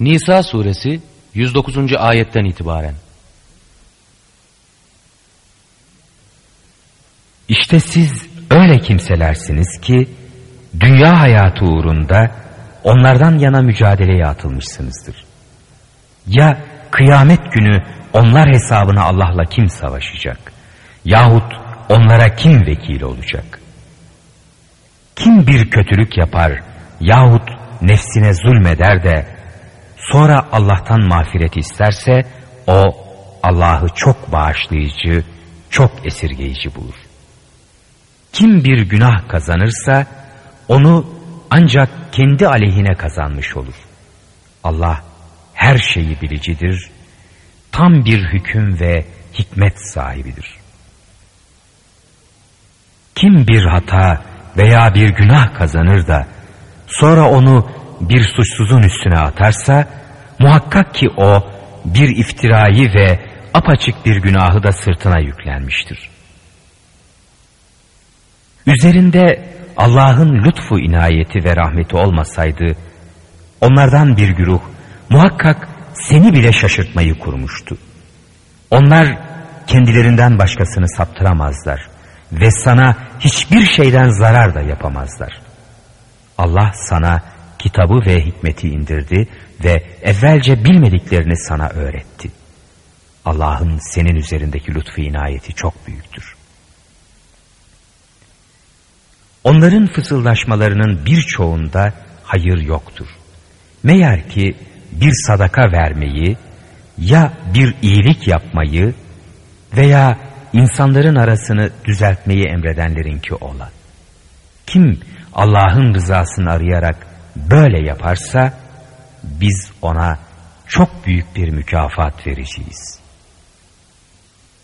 Nisa suresi 109. ayetten itibaren. İşte siz öyle kimselersiniz ki dünya hayatı uğrunda onlardan yana mücadeleye atılmışsınızdır. Ya kıyamet günü onlar hesabına Allah'la kim savaşacak? Yahut onlara kim vekil olacak? Kim bir kötülük yapar yahut nefsine zulmeder de sonra Allah'tan mağfiret isterse o Allah'ı çok bağışlayıcı, çok esirgeyici bulur. Kim bir günah kazanırsa onu ancak kendi aleyhine kazanmış olur. Allah her şeyi bilicidir, tam bir hüküm ve hikmet sahibidir. Kim bir hata veya bir günah kazanır da sonra onu bir suçsuzun üstüne atarsa muhakkak ki o bir iftirayı ve apaçık bir günahı da sırtına yüklenmiştir. Üzerinde Allah'ın lütfu inayeti ve rahmeti olmasaydı onlardan bir güruh muhakkak seni bile şaşırtmayı kurmuştu. Onlar kendilerinden başkasını saptıramazlar ve sana hiçbir şeyden zarar da yapamazlar. Allah sana kitabı ve hikmeti indirdi ve evvelce bilmediklerini sana öğretti. Allah'ın senin üzerindeki lütfu inayeti çok büyüktür. Onların fısıldaşmalarının birçoğunda hayır yoktur. Meğer ki bir sadaka vermeyi ya bir iyilik yapmayı veya insanların arasını düzeltmeyi emredenlerinki ola. Kim Allah'ın rızasını arayarak böyle yaparsa biz ona çok büyük bir mükafat vereceğiz.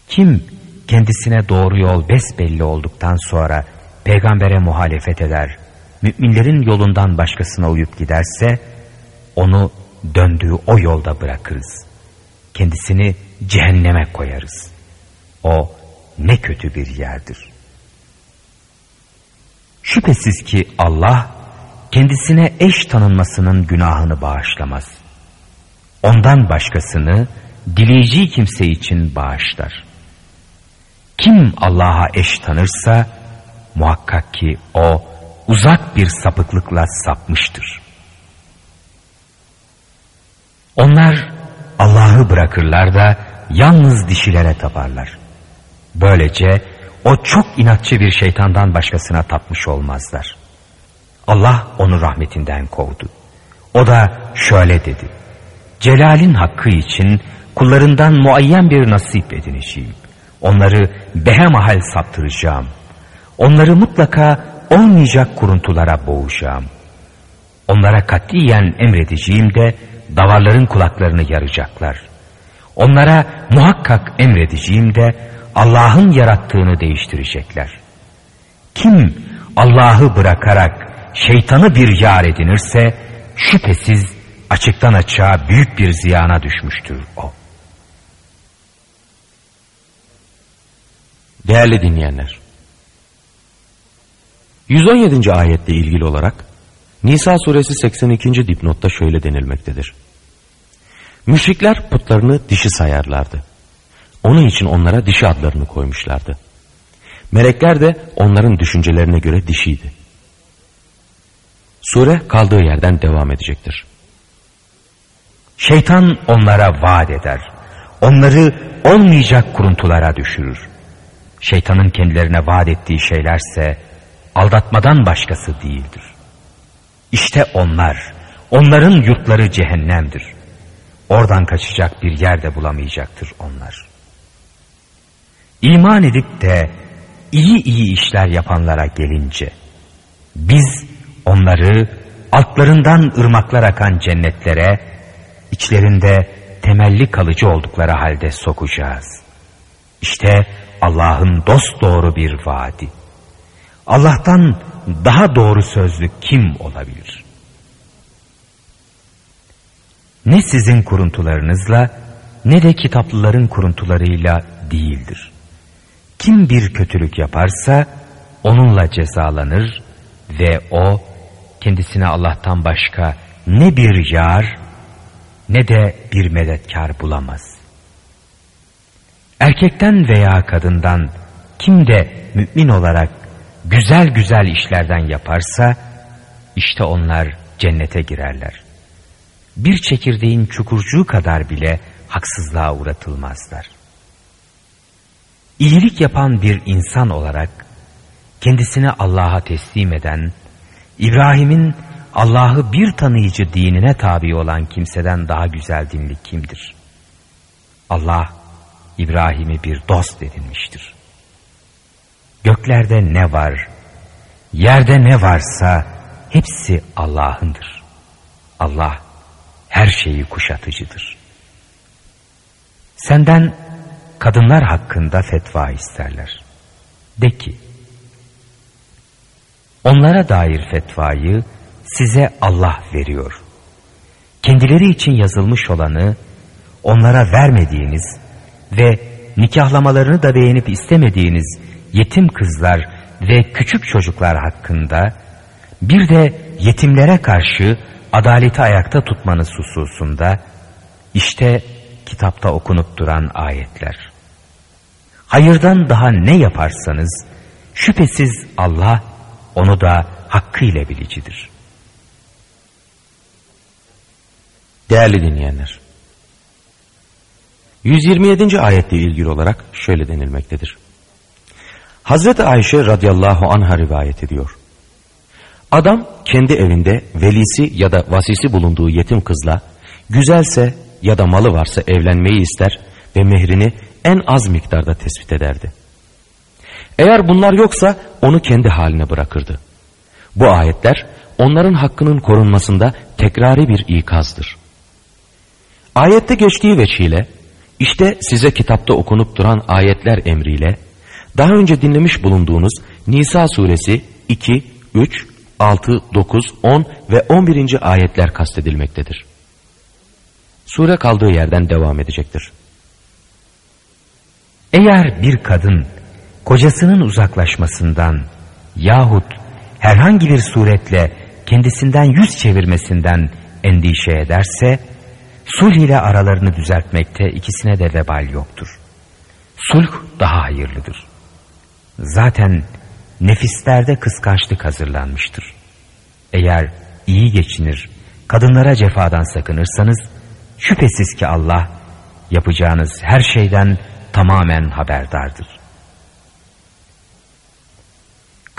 Kim kendisine doğru yol besbelli olduktan sonra peygambere muhalefet eder, müminlerin yolundan başkasına uyup giderse onu döndüğü o yolda bırakırız. Kendisini cehenneme koyarız. O ne kötü bir yerdir. Şüphesiz ki Allah kendisine eş tanınmasının günahını bağışlamaz. Ondan başkasını dileyeceği kimse için bağışlar. Kim Allah'a eş tanırsa muhakkak ki o uzak bir sapıklıkla sapmıştır. Onlar Allah'ı bırakırlar da yalnız dişilere taparlar. Böylece o çok inatçı bir şeytandan başkasına tapmış olmazlar. Allah onu rahmetinden kovdu. O da şöyle dedi. Celal'in hakkı için kullarından muayyen bir nasip edineceğim. Onları behemahal saptıracağım. Onları mutlaka olmayacak kuruntulara boğacağım. Onlara katiyen emredeceğim de davarların kulaklarını yaracaklar. Onlara muhakkak emredeceğim de Allah'ın yarattığını değiştirecekler. Kim Allah'ı bırakarak şeytanı bir yar edinirse şüphesiz açıktan açığa büyük bir ziyana düşmüştür o. Değerli dinleyenler, 117. ayetle ilgili olarak Nisa suresi 82. dipnotta şöyle denilmektedir. Müşrikler putlarını dişi sayarlardı. Onun için onlara dişi adlarını koymuşlardı. Melekler de onların düşüncelerine göre dişiydi. Sure kaldığı yerden devam edecektir. Şeytan onlara vaat eder. Onları olmayacak kuruntulara düşürür. Şeytanın kendilerine vaat ettiği şeylerse aldatmadan başkası değildir. İşte onlar, onların yurtları cehennemdir. Oradan kaçacak bir yer de bulamayacaktır onlar. İman edip de iyi iyi işler yapanlara gelince, biz onları altlarından ırmaklar akan cennetlere, içlerinde temelli kalıcı oldukları halde sokacağız. İşte Allah'ın dost doğru bir vaadi. Allah'tan daha doğru sözlü kim olabilir? Ne sizin kuruntularınızla ne de kitaplıların kuruntularıyla değildir. Kim bir kötülük yaparsa onunla cezalanır ve o kendisine Allah'tan başka ne bir yar ne de bir medetkar bulamaz. Erkekten veya kadından kim de mümin olarak güzel güzel işlerden yaparsa işte onlar cennete girerler. Bir çekirdeğin çukurcuğu kadar bile haksızlığa uğratılmazlar. İyilik yapan bir insan olarak kendisini Allah'a teslim eden, İbrahim'in Allah'ı bir tanıyıcı dinine tabi olan kimseden daha güzel dinli kimdir? Allah İbrahim'i bir dost edinmiştir. Göklerde ne var, yerde ne varsa hepsi Allah'ındır. Allah her şeyi kuşatıcıdır. Senden kadınlar hakkında fetva isterler. De ki, onlara dair fetvayı size Allah veriyor. Kendileri için yazılmış olanı onlara vermediğiniz ve nikahlamalarını da beğenip istemediğiniz yetim kızlar ve küçük çocuklar hakkında bir de yetimlere karşı adaleti ayakta tutmanız hususunda işte kitapta okunup duran ayetler. Hayırdan daha ne yaparsanız şüphesiz Allah onu da hakkıyla bilicidir. Değerli dinleyenler, 127. ayetle ilgili olarak şöyle denilmektedir. Hazreti Ayşe radıyallahu anha rivayet ediyor. Adam kendi evinde velisi ya da vasisi bulunduğu yetim kızla güzelse ya da malı varsa evlenmeyi ister ve mehrini en az miktarda tespit ederdi. Eğer bunlar yoksa onu kendi haline bırakırdı. Bu ayetler onların hakkının korunmasında tekrari bir ikazdır. Ayette geçtiği veçiyle işte size kitapta okunup duran ayetler emriyle daha önce dinlemiş bulunduğunuz Nisa suresi 2, 3, 6, 9, 10 ve 11. ayetler kastedilmektedir. Sure kaldığı yerden devam edecektir. Eğer bir kadın kocasının uzaklaşmasından yahut herhangi bir suretle kendisinden yüz çevirmesinden endişe ederse, sulh ile aralarını düzeltmekte ikisine de vebal yoktur. Sulh daha hayırlıdır. Zaten nefislerde kıskançlık hazırlanmıştır. Eğer iyi geçinir, kadınlara cefadan sakınırsanız, şüphesiz ki Allah yapacağınız her şeyden tamamen haberdardır.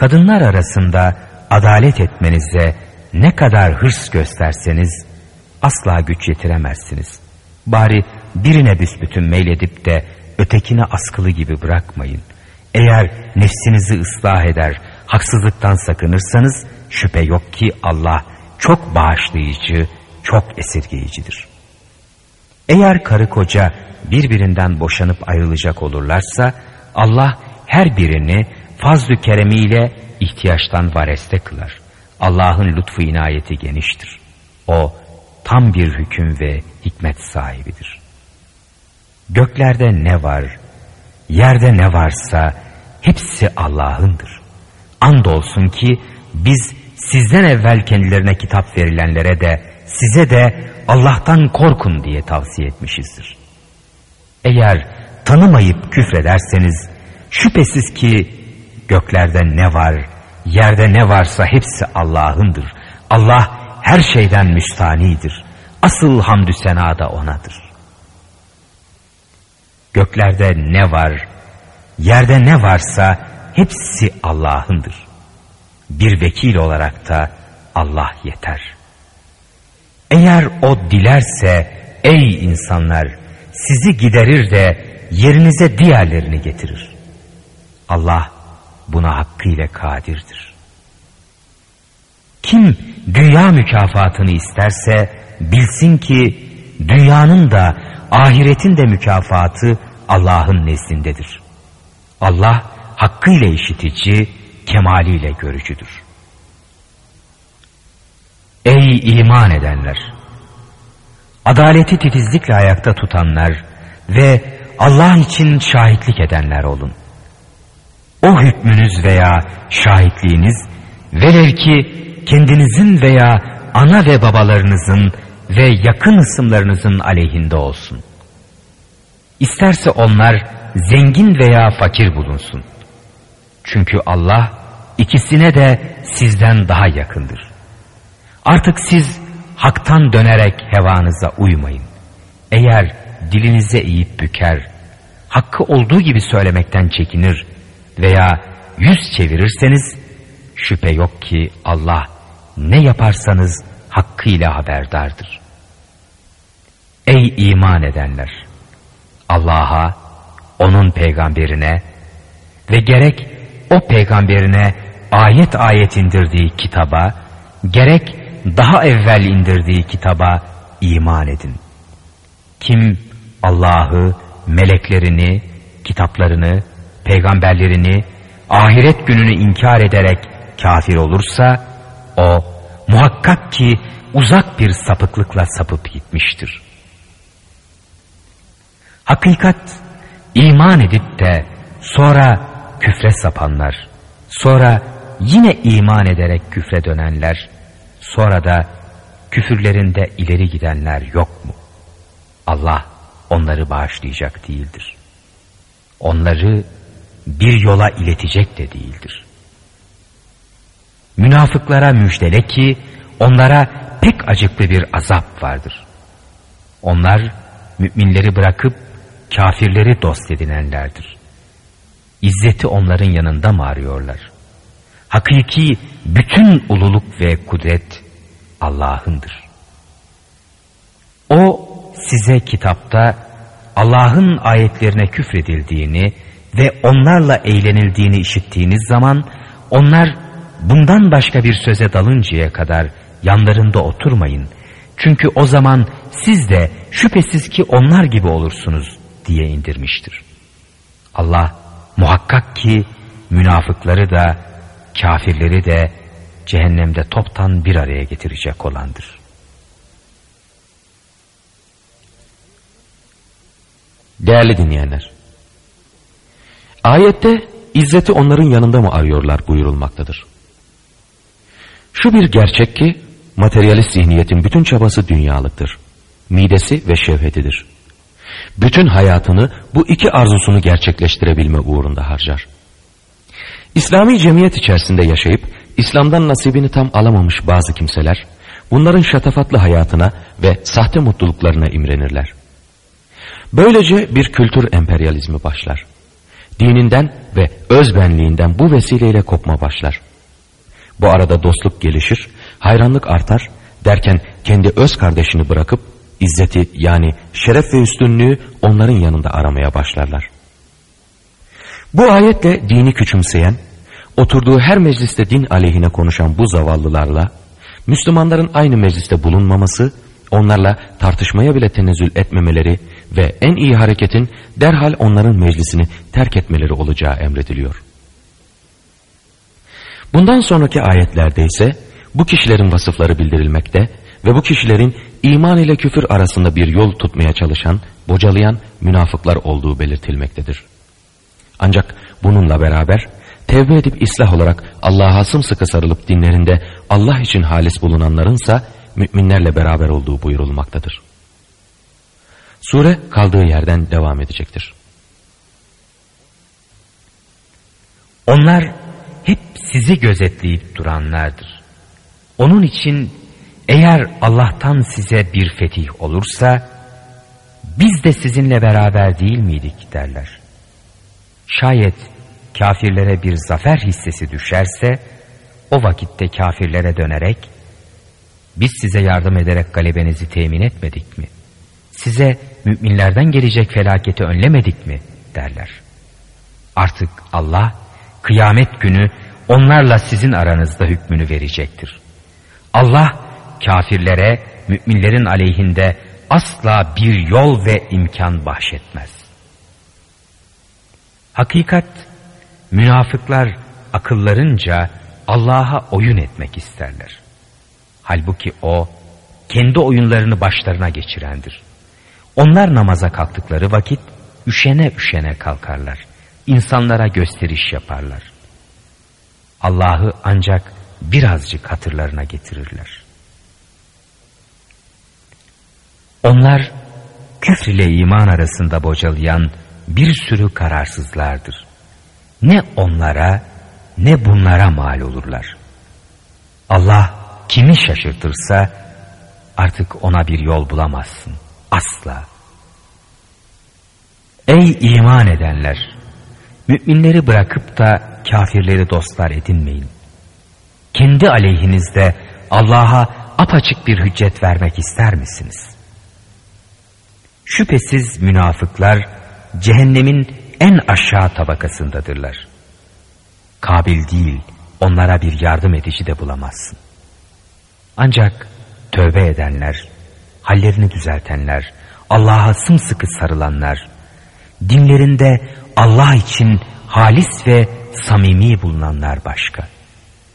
Kadınlar arasında adalet etmenize ne kadar hırs gösterseniz asla güç yetiremezsiniz. Bari birine büsbütün meyledip de ötekine askılı gibi bırakmayın. Eğer nefsinizi ıslah eder, haksızlıktan sakınırsanız şüphe yok ki Allah çok bağışlayıcı, çok esirgeyicidir. Eğer karı koca birbirinden boşanıp ayrılacak olurlarsa Allah her birini fazl-ı keremiyle ihtiyaçtan vareste kılar. Allah'ın lütfu inayeti geniştir. O tam bir hüküm ve hikmet sahibidir. Göklerde ne var, yerde ne varsa hepsi Allah'ındır. Andolsun ki biz sizden evvel kendilerine kitap verilenlere de size de Allah'tan korkun diye tavsiye etmişizdir. Eğer tanımayıp küfrederseniz şüphesiz ki göklerde ne var, yerde ne varsa hepsi Allah'ındır. Allah her şeyden müstanidir. Asıl hamdü sena da O'nadır. Göklerde ne var, yerde ne varsa hepsi Allah'ındır. Bir vekil olarak da Allah yeter. Eğer O dilerse ey insanlar sizi giderir de yerinize diğerlerini getirir. Allah buna hakkıyla kadirdir. Kim dünya mükafatını isterse bilsin ki dünyanın da ahiretin de mükafatı Allah'ın nezdindedir. Allah hakkıyla işitici, kemaliyle görücüdür. Ey iman edenler! Adaleti titizlikle ayakta tutanlar ve Allah için şahitlik edenler olun. O hükmünüz veya şahitliğiniz velev ki kendinizin veya ana ve babalarınızın ve yakın ısımlarınızın aleyhinde olsun. İsterse onlar zengin veya fakir bulunsun. Çünkü Allah ikisine de sizden daha yakındır. Artık siz haktan dönerek hevanıza uymayın. Eğer dilinize eğip büker, hakkı olduğu gibi söylemekten çekinir veya yüz çevirirseniz şüphe yok ki Allah ne yaparsanız hakkıyla haberdardır. Ey iman edenler! Allah'a, onun peygamberine ve gerek o peygamberine ayet ayet indirdiği kitaba, gerek daha evvel indirdiği kitaba iman edin. Kim Allah'ı, meleklerini, kitaplarını, peygamberlerini, ahiret gününü inkar ederek kafir olursa, o muhakkak ki uzak bir sapıklıkla sapıp gitmiştir. Hakikat, iman edip de sonra küfre sapanlar, sonra yine iman ederek küfre dönenler, sonra da küfürlerinde ileri gidenler yok mu? Allah onları bağışlayacak değildir. Onları bir yola iletecek de değildir. Münafıklara müjdele ki onlara pek acıklı bir azap vardır. Onlar müminleri bırakıp kafirleri dost edinenlerdir. İzzeti onların yanında mı arıyorlar? Hakiki bütün ululuk ve kudret Allah'ındır. O size kitapta Allah'ın ayetlerine küfredildiğini ve onlarla eğlenildiğini işittiğiniz zaman onlar bundan başka bir söze dalıncaya kadar yanlarında oturmayın. Çünkü o zaman siz de şüphesiz ki onlar gibi olursunuz diye indirmiştir. Allah muhakkak ki münafıkları da kafirleri de cehennemde toptan bir araya getirecek olandır. Değerli dinleyenler, ayette izzeti onların yanında mı arıyorlar buyurulmaktadır. Şu bir gerçek ki materyalist zihniyetin bütün çabası dünyalıktır. Midesi ve şevhetidir. Bütün hayatını bu iki arzusunu gerçekleştirebilme uğrunda harcar. İslami cemiyet içerisinde yaşayıp İslam'dan nasibini tam alamamış bazı kimseler bunların şatafatlı hayatına ve sahte mutluluklarına imrenirler. Böylece bir kültür emperyalizmi başlar. Dininden ve özbenliğinden bu vesileyle kopma başlar. Bu arada dostluk gelişir, hayranlık artar, derken kendi öz kardeşini bırakıp izzeti yani şeref ve üstünlüğü onların yanında aramaya başlarlar. Bu ayetle dini küçümseyen, oturduğu her mecliste din aleyhine konuşan bu zavallılarla, Müslümanların aynı mecliste bulunmaması, onlarla tartışmaya bile tenezzül etmemeleri ve en iyi hareketin derhal onların meclisini terk etmeleri olacağı emrediliyor. Bundan sonraki ayetlerde ise bu kişilerin vasıfları bildirilmekte ve bu kişilerin iman ile küfür arasında bir yol tutmaya çalışan, bocalayan münafıklar olduğu belirtilmektedir. Ancak bununla beraber tevbe edip islah olarak Allah'a sımsıkı sarılıp dinlerinde Allah için halis bulunanlarınsa müminlerle beraber olduğu buyurulmaktadır. Sure kaldığı yerden devam edecektir. Onlar hep sizi gözetleyip duranlardır. Onun için eğer Allah'tan size bir fetih olursa biz de sizinle beraber değil miydik derler. Şayet kafirlere bir zafer hissesi düşerse o vakitte kafirlere dönerek biz size yardım ederek galebenizi temin etmedik mi? Size müminlerden gelecek felaketi önlemedik mi? derler. Artık Allah kıyamet günü onlarla sizin aranızda hükmünü verecektir. Allah kafirlere müminlerin aleyhinde asla bir yol ve imkan bahşetmez. Hakikat münafıklar akıllarınca Allah'a oyun etmek isterler. Halbuki o kendi oyunlarını başlarına geçirendir. Onlar namaza kalktıkları vakit üşene üşene kalkarlar. İnsanlara gösteriş yaparlar. Allah'ı ancak birazcık hatırlarına getirirler. Onlar küfr ile iman arasında bocalayan bir sürü kararsızlardır. Ne onlara ne bunlara mal olurlar. Allah kimi şaşırtırsa artık ona bir yol bulamazsın. Asla. Ey iman edenler! Müminleri bırakıp da kafirleri dostlar edinmeyin. Kendi aleyhinizde Allah'a apaçık bir hüccet vermek ister misiniz? Şüphesiz münafıklar cehennemin en aşağı tabakasındadırlar. Kabil değil, onlara bir yardım edici de bulamazsın. Ancak tövbe edenler, hallerini düzeltenler, Allah'a sımsıkı sarılanlar, dinlerinde Allah için halis ve samimi bulunanlar başka.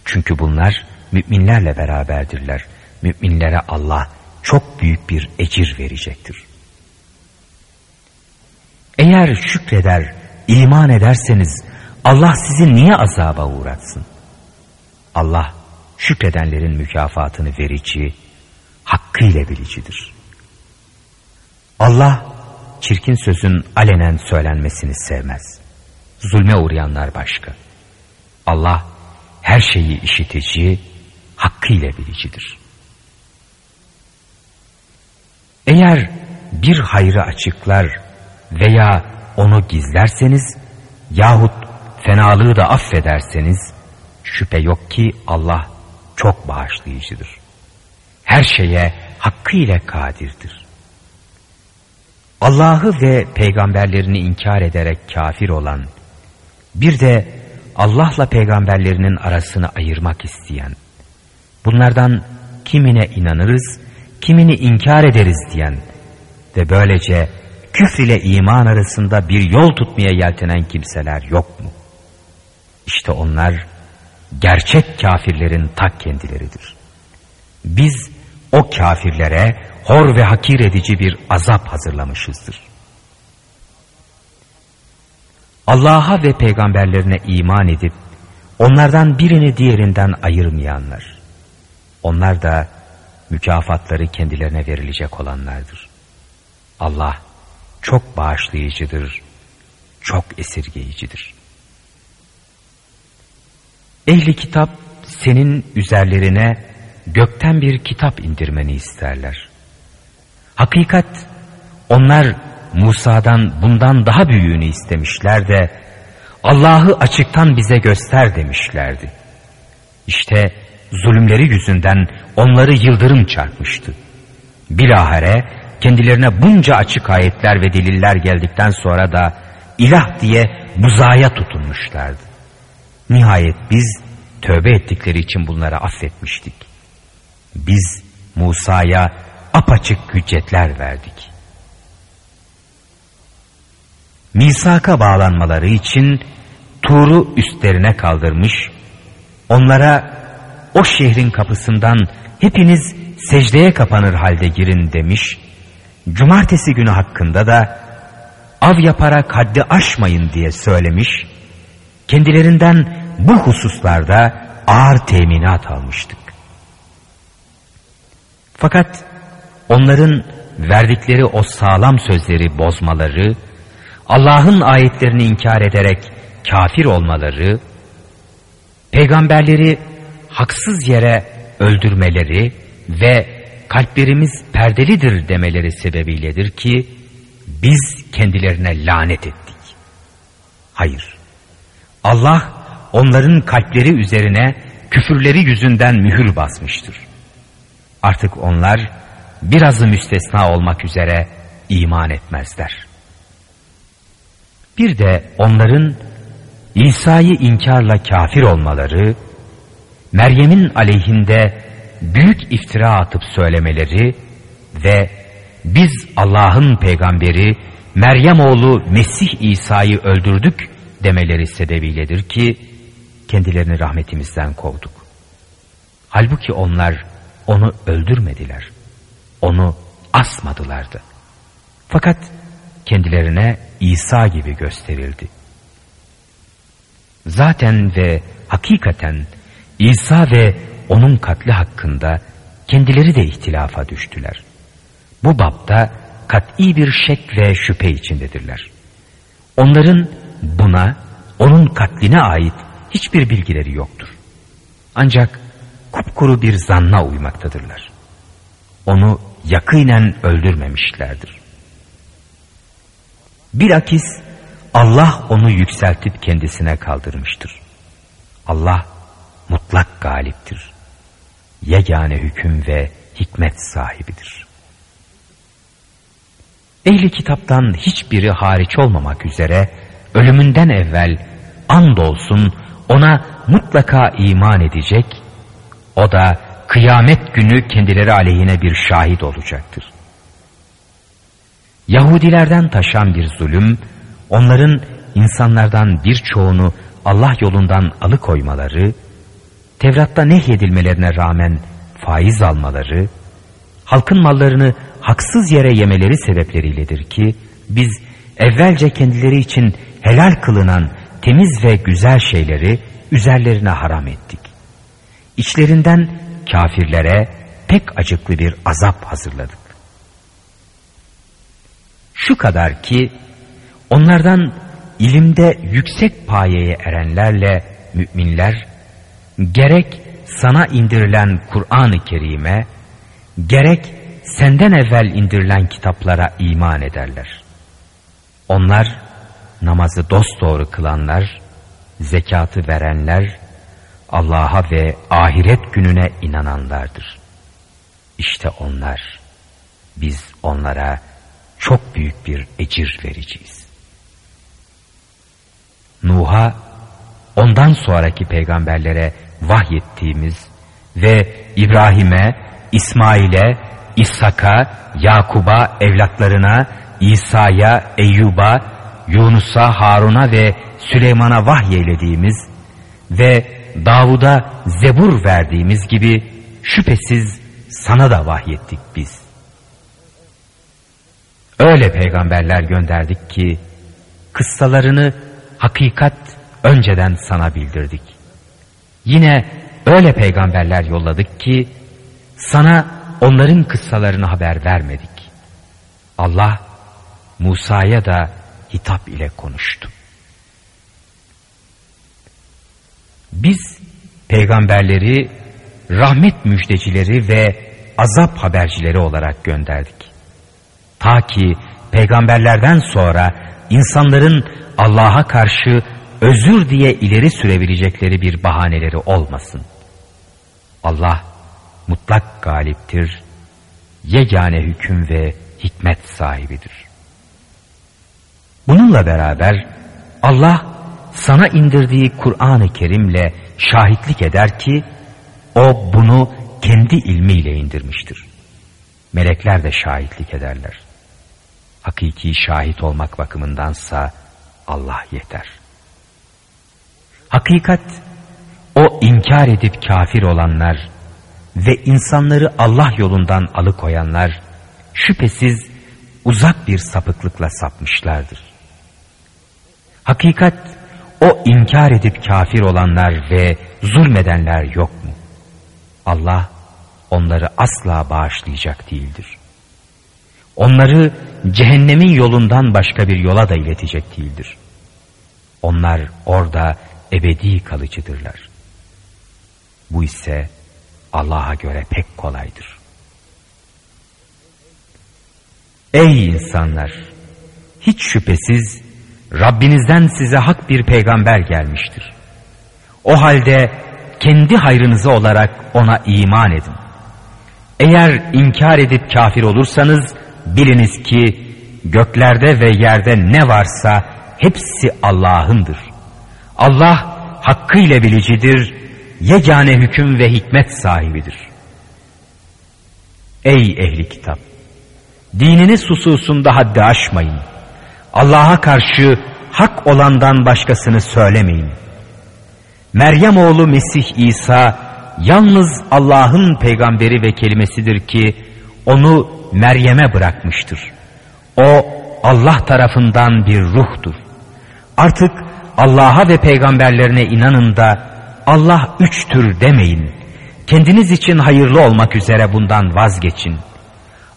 Çünkü bunlar müminlerle beraberdirler. Müminlere Allah çok büyük bir ecir verecektir. Eğer şükreder, iman ederseniz Allah sizi niye azaba uğratsın? Allah şükredenlerin mükafatını verici, hakkıyla bilicidir. Allah çirkin sözün alenen söylenmesini sevmez. Zulme uğrayanlar başka. Allah her şeyi işitici, hakkıyla bilicidir. Eğer bir hayrı açıklar veya onu gizlerseniz yahut fenalığı da affederseniz şüphe yok ki Allah çok bağışlayıcıdır. Her şeye hakkıyla kadirdir. Allah'ı ve peygamberlerini inkar ederek kafir olan, bir de Allah'la peygamberlerinin arasını ayırmak isteyen, bunlardan kimine inanırız, kimini inkar ederiz diyen ve böylece küfr ile iman arasında bir yol tutmaya yeltenen kimseler yok mu? İşte onlar gerçek kafirlerin tak kendileridir. Biz o kafirlere hor ve hakir edici bir azap hazırlamışızdır. Allah'a ve peygamberlerine iman edip onlardan birini diğerinden ayırmayanlar. Onlar da mükafatları kendilerine verilecek olanlardır. Allah çok bağışlayıcıdır, çok esirgeyicidir. Ehli kitap senin üzerlerine gökten bir kitap indirmeni isterler. Hakikat onlar Musa'dan bundan daha büyüğünü istemişler de Allah'ı açıktan bize göster demişlerdi. İşte zulümleri yüzünden onları yıldırım çarpmıştı. Bilahare kendilerine bunca açık ayetler ve deliller geldikten sonra da ilah diye buzaya tutunmuşlardı. Nihayet biz tövbe ettikleri için bunları affetmiştik. Biz Musa'ya apaçık hüccetler verdik. Misaka bağlanmaları için Tur'u üstlerine kaldırmış, onlara o şehrin kapısından hepiniz secdeye kapanır halde girin demiş, cumartesi günü hakkında da av yaparak haddi aşmayın diye söylemiş, kendilerinden bu hususlarda ağır teminat almıştık. Fakat onların verdikleri o sağlam sözleri bozmaları, Allah'ın ayetlerini inkar ederek kafir olmaları, peygamberleri haksız yere öldürmeleri ve kalplerimiz perdelidir demeleri sebebiyledir ki biz kendilerine lanet ettik. Hayır. Allah onların kalpleri üzerine küfürleri yüzünden mühür basmıştır. Artık onlar birazı müstesna olmak üzere iman etmezler. Bir de onların İsa'yı inkarla kafir olmaları, Meryem'in aleyhinde büyük iftira atıp söylemeleri ve biz Allah'ın peygamberi Meryem oğlu Mesih İsa'yı öldürdük demeleri sebebiyledir ki kendilerini rahmetimizden kovduk. Halbuki onlar onu öldürmediler. Onu asmadılardı. Fakat kendilerine İsa gibi gösterildi. Zaten ve hakikaten İsa ve onun katli hakkında kendileri de ihtilafa düştüler. bu bapta kat'i bir şek ve şüphe içindedirler. Onların buna, onun katline ait hiçbir bilgileri yoktur. Ancak kupkuru bir zanna uymaktadırlar. Onu yakinen öldürmemişlerdir. Bilakis Allah onu yükseltip kendisine kaldırmıştır. Allah mutlak galiptir. Yegane hüküm ve hikmet sahibidir. Ehli kitaptan hiçbiri hariç olmamak üzere ölümünden evvel andolsun ona mutlaka iman edecek, o da kıyamet günü kendileri aleyhine bir şahit olacaktır. Yahudilerden taşan bir zulüm, onların insanlardan birçoğunu Allah yolundan alıkoymaları, Tevrat'ta nehyedilmelerine rağmen faiz almaları, halkın mallarını haksız yere yemeleri sebepleriyledir ki, biz evvelce kendileri için helal kılınan temiz ve güzel şeyleri üzerlerine haram ettik. İçlerinden kafirlere pek acıklı bir azap hazırladık. Şu kadar ki onlardan ilimde yüksek payeye erenlerle müminler gerek sana indirilen Kur'an-ı Kerim'e gerek senden evvel indirilen kitaplara iman ederler. Onlar namazı dosdoğru kılanlar, zekatı verenler, Allah'a ve ahiret gününe inananlardır. İşte onlar, biz onlara çok büyük bir ecir vereceğiz. Nuh'a, ondan sonraki peygamberlere vahyettiğimiz ve İbrahim'e, İsmail'e, İshak'a, Yakub'a, evlatlarına, İsa'ya, Eyyub'a, Yunus'a, Harun'a ve Süleyman'a vahyeylediğimiz ve Davud'a zebur verdiğimiz gibi şüphesiz sana da vahyettik biz. Öyle peygamberler gönderdik ki kıssalarını hakikat önceden sana bildirdik. Yine öyle peygamberler yolladık ki sana onların kıssalarını haber vermedik. Allah Musa'ya da hitap ile konuştu. Biz peygamberleri rahmet müjdecileri ve azap habercileri olarak gönderdik. Ta ki peygamberlerden sonra insanların Allah'a karşı özür diye ileri sürebilecekleri bir bahaneleri olmasın. Allah mutlak galiptir, yegane hüküm ve hikmet sahibidir. Bununla beraber Allah sana indirdiği Kur'an-ı Kerim'le şahitlik eder ki o bunu kendi ilmiyle indirmiştir. Melekler de şahitlik ederler. Hakiki şahit olmak bakımındansa Allah yeter. Hakikat o inkar edip kafir olanlar ve insanları Allah yolundan alıkoyanlar şüphesiz uzak bir sapıklıkla sapmışlardır. Hakikat o inkar edip kafir olanlar ve zulmedenler yok mu? Allah onları asla bağışlayacak değildir. Onları cehennemin yolundan başka bir yola da iletecek değildir. Onlar orada ebedi kalıcıdırlar. Bu ise Allah'a göre pek kolaydır. Ey insanlar! Hiç şüphesiz Rabbinizden size hak bir peygamber gelmiştir. O halde kendi hayrınıza olarak ona iman edin. Eğer inkar edip kafir olursanız biliniz ki göklerde ve yerde ne varsa hepsi Allah'ındır. Allah hakkıyla bilicidir, yegane hüküm ve hikmet sahibidir. Ey ehli kitap! Dininiz hususunda haddi aşmayın. Allah'a karşı hak olandan başkasını söylemeyin. Meryem oğlu Mesih İsa yalnız Allah'ın peygamberi ve kelimesidir ki onu Meryem'e bırakmıştır. O Allah tarafından bir ruhtur. Artık Allah'a ve peygamberlerine inanın da Allah üçtür demeyin. Kendiniz için hayırlı olmak üzere bundan vazgeçin.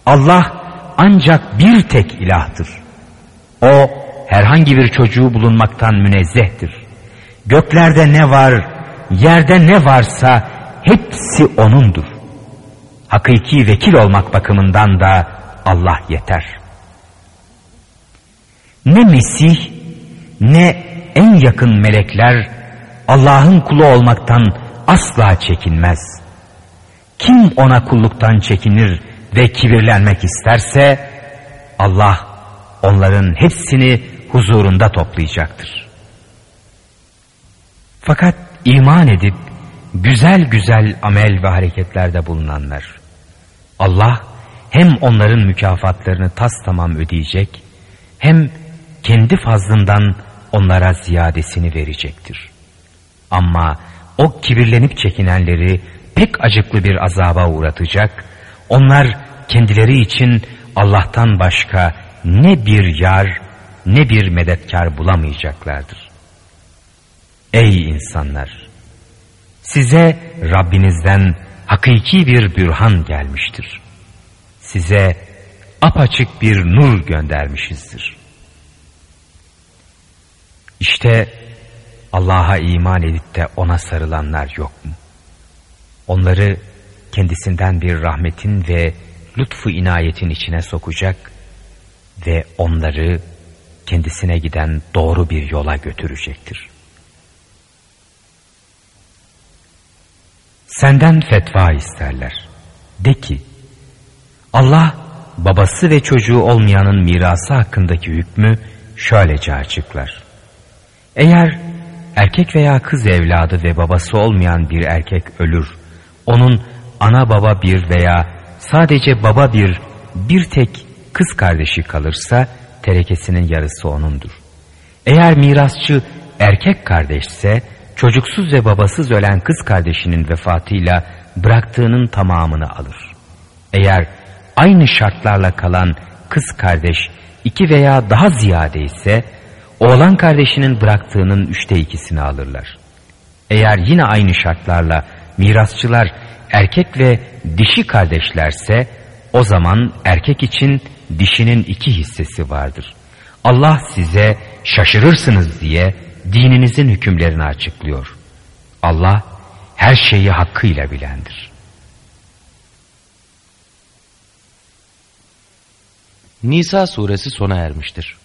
Allah ancak bir tek ilahtır. O herhangi bir çocuğu bulunmaktan münezzehtir. Göklerde ne var, yerde ne varsa hepsi O'nundur. Hakiki vekil olmak bakımından da Allah yeter. Ne Mesih ne en yakın melekler Allah'ın kulu olmaktan asla çekinmez. Kim ona kulluktan çekinir ve kibirlenmek isterse Allah onların hepsini huzurunda toplayacaktır. Fakat iman edip güzel güzel amel ve hareketlerde bulunanlar Allah hem onların mükafatlarını tas tamam ödeyecek hem kendi fazlından onlara ziyadesini verecektir. Ama o kibirlenip çekinenleri pek acıklı bir azaba uğratacak, onlar kendileri için Allah'tan başka ne bir yar ne bir medetkar bulamayacaklardır. Ey insanlar! Size Rabbinizden hakiki bir bürhan gelmiştir. Size apaçık bir nur göndermişizdir. İşte Allah'a iman edip de ona sarılanlar yok mu? Onları kendisinden bir rahmetin ve lütfu inayetin içine sokacak ve onları kendisine giden doğru bir yola götürecektir. Senden fetva isterler. De ki, Allah babası ve çocuğu olmayanın mirası hakkındaki hükmü şöylece açıklar. Eğer erkek veya kız evladı ve babası olmayan bir erkek ölür, onun ana baba bir veya sadece baba bir, bir tek kız kardeşi kalırsa terekesinin yarısı onundur. Eğer mirasçı erkek kardeşse çocuksuz ve babasız ölen kız kardeşinin vefatıyla bıraktığının tamamını alır. Eğer aynı şartlarla kalan kız kardeş iki veya daha ziyade ise oğlan kardeşinin bıraktığının üçte ikisini alırlar. Eğer yine aynı şartlarla mirasçılar erkek ve dişi kardeşlerse o zaman erkek için dişinin iki hissesi vardır. Allah size şaşırırsınız diye dininizin hükümlerini açıklıyor. Allah her şeyi hakkıyla bilendir. Nisa suresi sona ermiştir.